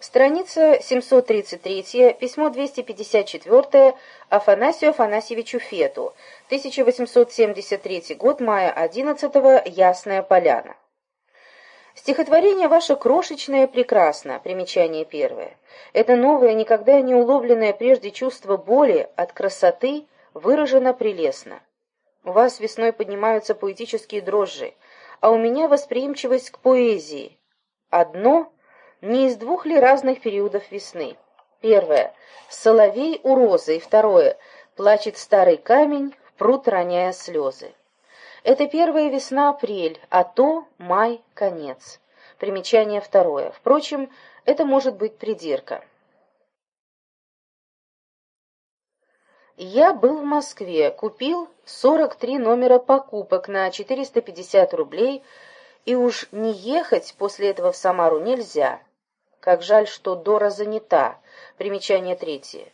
Страница 733, письмо 254 Афанасию Афанасьевичу Фету, 1873 год, мая 11 Ясная Поляна. Стихотворение ваше крошечное прекрасно, примечание первое. Это новое, никогда не уловленное прежде чувство боли от красоты выражено прелестно. У вас весной поднимаются поэтические дрожжи, а у меня восприимчивость к поэзии. Одно не из двух ли разных периодов весны? Первое. Соловей у розы. Второе. Плачет старый камень, в пруд роняя слезы. Это первая весна-апрель, а то май-конец. Примечание второе. Впрочем, это может быть придирка. Я был в Москве, купил 43 номера покупок на 450 рублей, и уж не ехать после этого в Самару нельзя. Как жаль, что Дора занята. Примечание третье.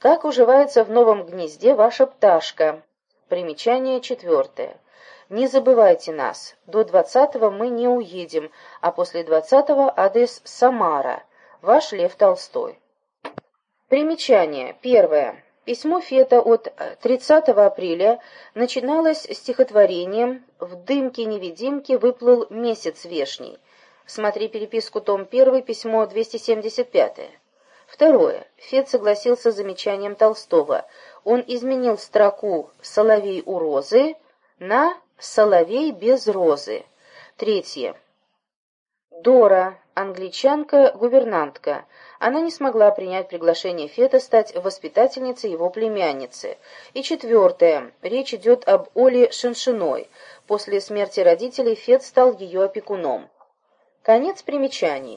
Как уживается в новом гнезде ваша пташка? Примечание четвертое. Не забывайте нас. До двадцатого мы не уедем, а после двадцатого адрес Самара. Ваш Лев Толстой. Примечание. Первое. Письмо Фета от 30 апреля начиналось стихотворением «В дымке-невидимке выплыл месяц вешний». Смотри переписку том 1, письмо 275. Второе. Фет согласился с замечанием Толстого. Он изменил строку «Соловей у розы» на «Соловей без розы». Третье. Дора, англичанка-гувернантка. Она не смогла принять приглашение Фета стать воспитательницей его племянницы. И четвертое. Речь идет об Оле Шиншиной. После смерти родителей Фет стал ее опекуном. Конец примечаний.